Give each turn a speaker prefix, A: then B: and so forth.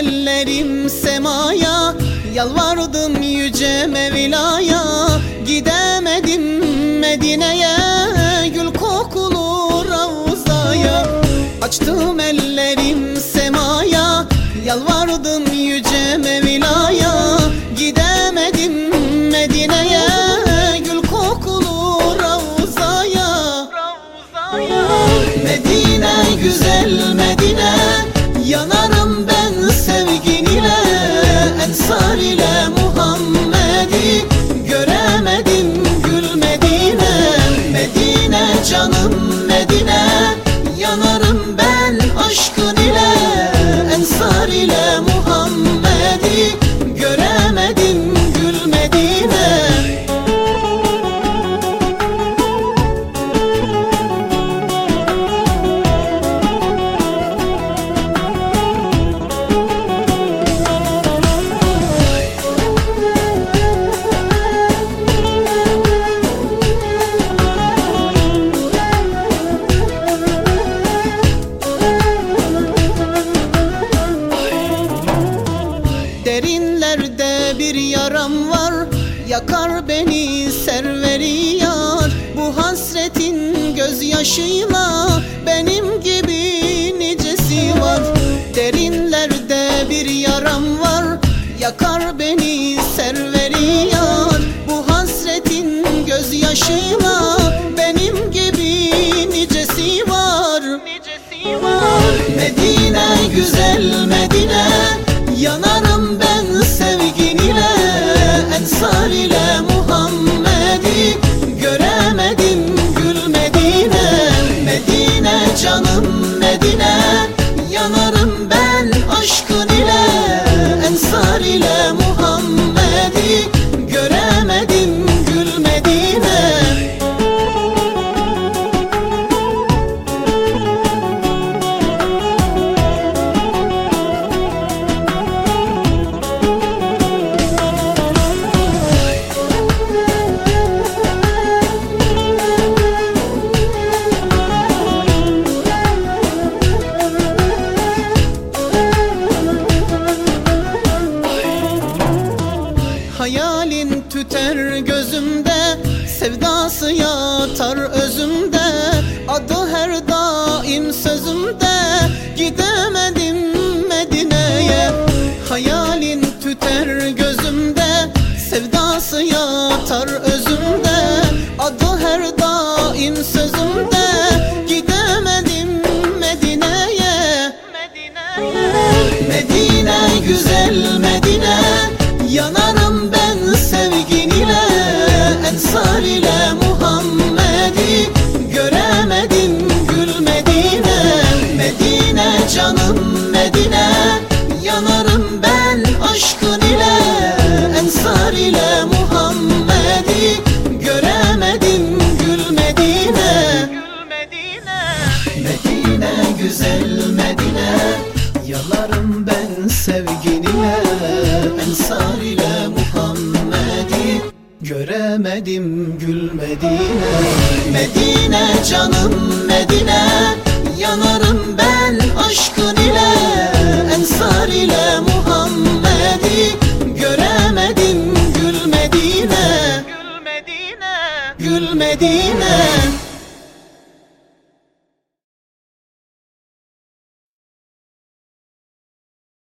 A: ellerim semaya Yalvardım yüce Mevla'ya. Gidemedim Medine'ye Gül kokulu Ravza'ya. Açtım ellerim semaya Yalvardım yüce Mevla'ya. Gidemedim Medine'ye Gül kokulu Ravza'ya. Medine güzel Medine Yanarım Ensar ile Muhammed'i Göremedim gül Medine canım Yakar beni serveri yar Bu hasretin gözyaşıyla Benim gibi nicesi var. Derinlerde bir yaram var Yakar beni serveri yar Bu hasretin gözyaşıyla Benim gibi nicesi var. Medine güzel Medine. Yanarım ben sevgin ile Ensar canım Hayalin tüter gözümde Sevdası yatar özümde. Adı her daim sözümde Gidemedim Medine'ye. Hayalin tüter gözümde Sevdası yatar özümde. Adı her daim sözümde Gidemedim Medine'ye. Medine güzel Medine. Yanarım Medine güzel Medine. Yalarım ben sevginine Ensar ile Muhammed'i. Göremedim gül Medine. Medine canım Medine. Yanarım ben aşkın ile Ensar ile Muhammed'i. Göremedim gül Medine. Gül Medine